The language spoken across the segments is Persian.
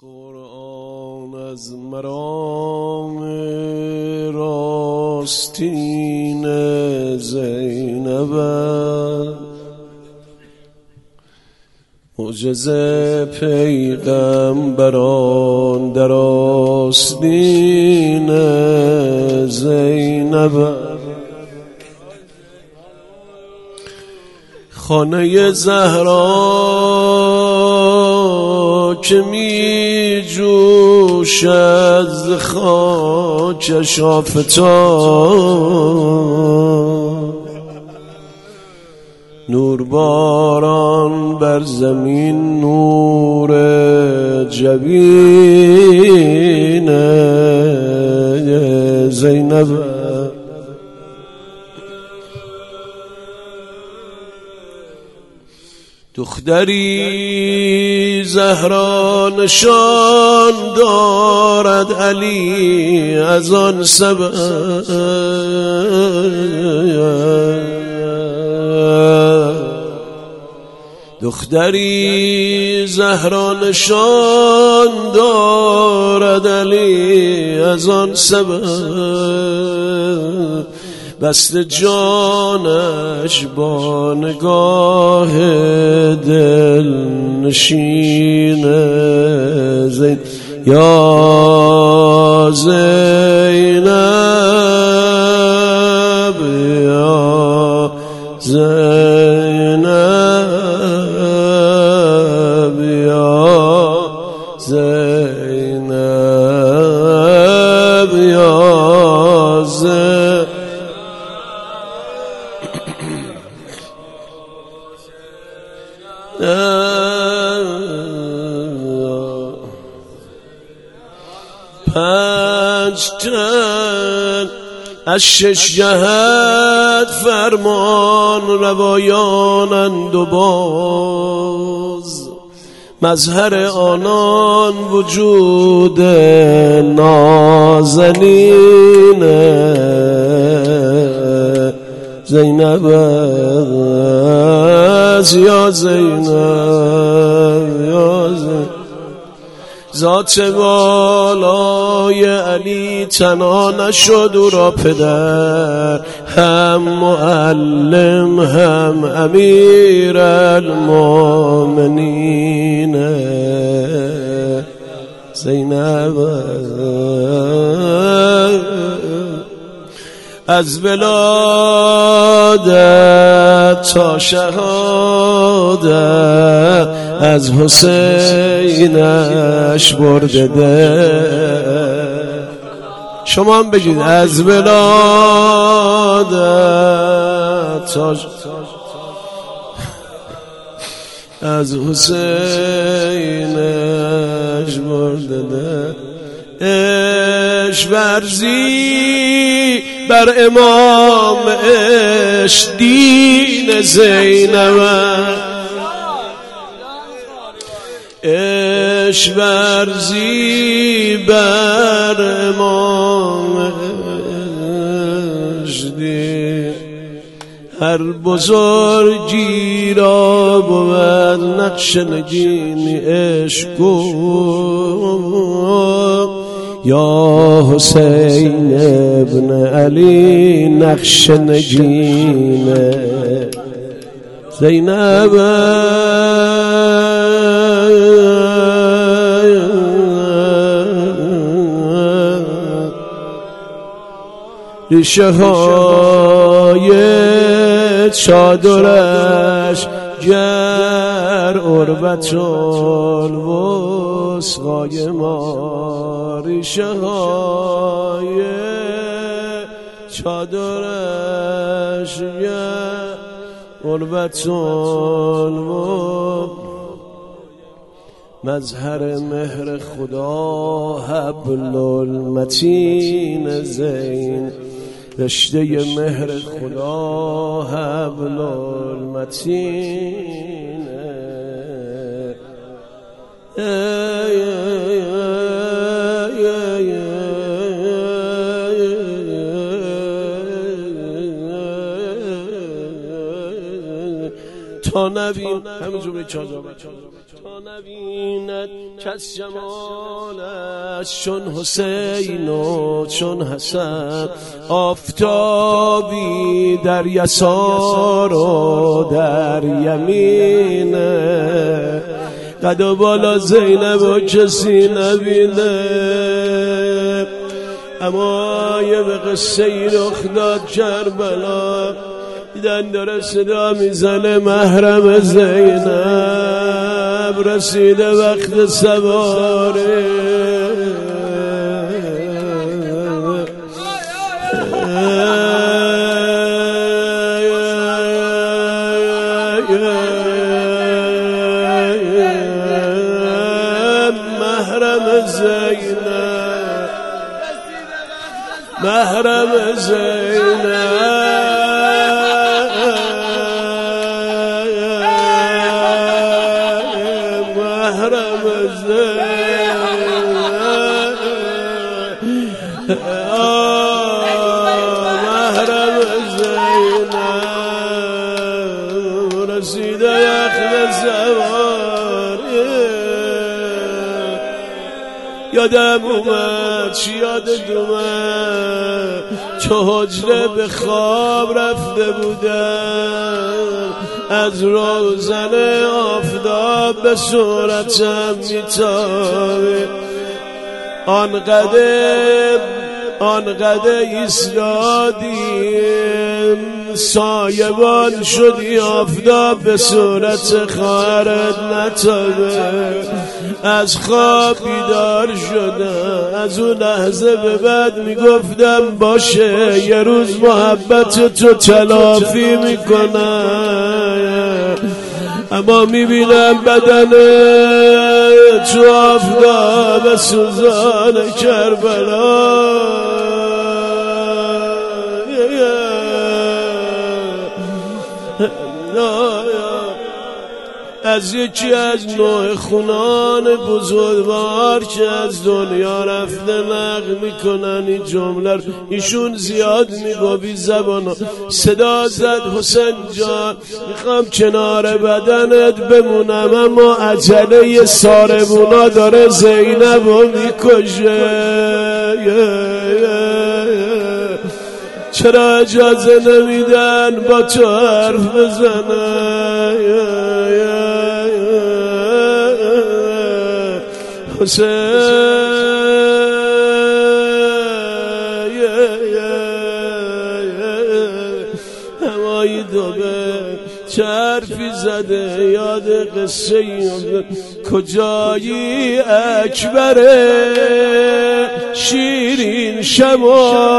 قرآن از مرام راستین زینب. معجزه پیغمبران در آستین زینب. خانه زهرا که می جوش از خاک شافتان نور باران بر زمین نور جبین زینب دختری زهرا نشان دارد علی از آن سبب. دختری زهرا نشان دارد علی از آن سبب. بست جانش با نگاه دل نشین زین یا زینب پنج تن از شش جهت فرمان روایانند و باز. مظهر آنان وجود نازنین. زینب یا زینب یا زینب. ذات بالای علی تنها نشد او را پدر هم معلم هم امیر المومنین زینب از ولادت تا شهادت از حسینش برده ده. شما هم بگید از ولادت تا از حسینش برده ده. اش ورزی بر امام اش دین زینب. اش ورزی بر امام اش دین. هر بزرگی را بود نقش نگینی عشق یا حسین ابن علی نقش نگین زینب. ریشه های چادرش گر عربت الوسقای ما. ریشه های چادرش گر عربت مظهر مهر خدا حبل المتین زین. رشته مهر خدا حبل المتین تا نبین همینجور تا نبیند کس جمالش چون حسین و چون حسن. آفتابی در یسار و در یمینه قد و بالا زینب و کسی نبینه. اما یه به قصه ای رخ داد کربلا دیدن داره صدا می‌زنه محرم زینب. رسیده وقت سواره. محرم زینب. محرم زینب. یادم اومد چی یاد دومد چه حجره به خواب رفته بودم. از روزن آفتاب به صورتم میتابه. آنقدر آنقدر ایستادیم. سایبان شدی آفتاب به صورت خواهرت نتابه. از خواب بیدار شدم از اون لحظه به بعد می‌گفتم باشه یه روز محبت تو تلافی می‌کنم. اما می‌بینم بدن تو آفتاب سوزان کربلا. از یکی از نوع خونان بزرگوار که از دنیا رفته نقل می‌کنن این جمله ایشون زیاد میگو بی زبان صدا زد حسین جان. می‌خوام کنار بدنت بمونم اما عجله ساربونا داره زینب و می‌کشه. چرا اجازه نمیدن تو حرف بزنه؟ حسین. چرفی زده یاد قصه کجایی اکبره شیرین شما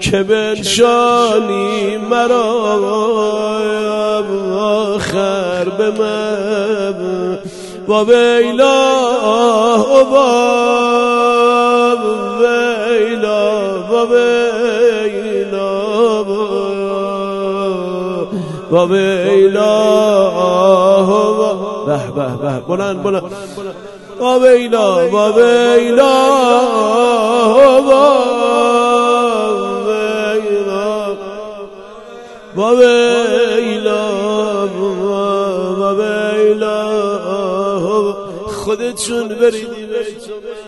که بنشانی مرا آخر به من. با ویلا و با ویلا با ویلا به به به. بلند بلند. با ویلا با ویلا با ویلا با ویلا خودتون برید. معنا کنید بعدها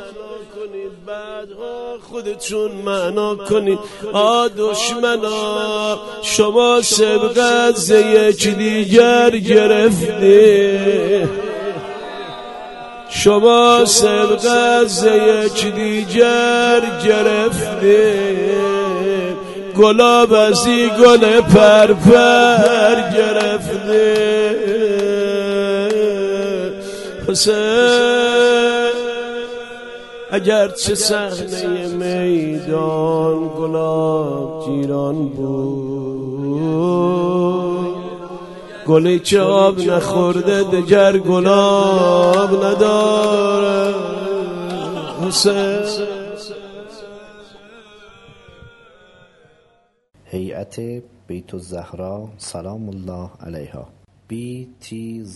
خودتون معنا کنید. آ دشمنا شما سبقت ز یک دیگر گرفته شما سبقت ز یک دیگر گرفته گلاب از گل پرپر گرفته حسین. اگر چه صحنه میدان گلاب جیران بود. گلی که آب نخورده دگر گلاب نداره. حسین هیئت بیت الزهرا سلام الله علیها. Btzs.ir